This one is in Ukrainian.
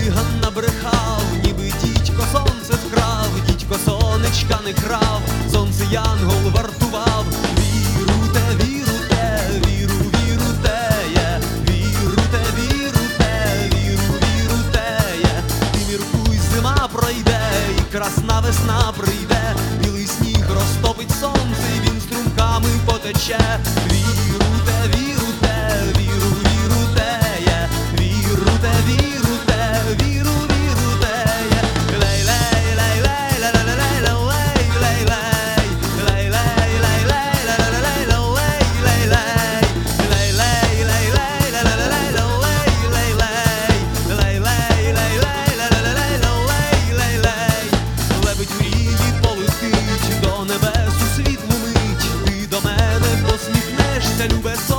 циган набрехав, ніби дідько сонце вкрав, дідько сонечка не крав, сонце янгол вартував, віруте, віруте, віру, віруте, віруте, віруте, віру, віруте, ти міркуй, зима пройде, і красна весна прийде, білий сніг розтопить сонце, він струмками потече. Віру, esta nube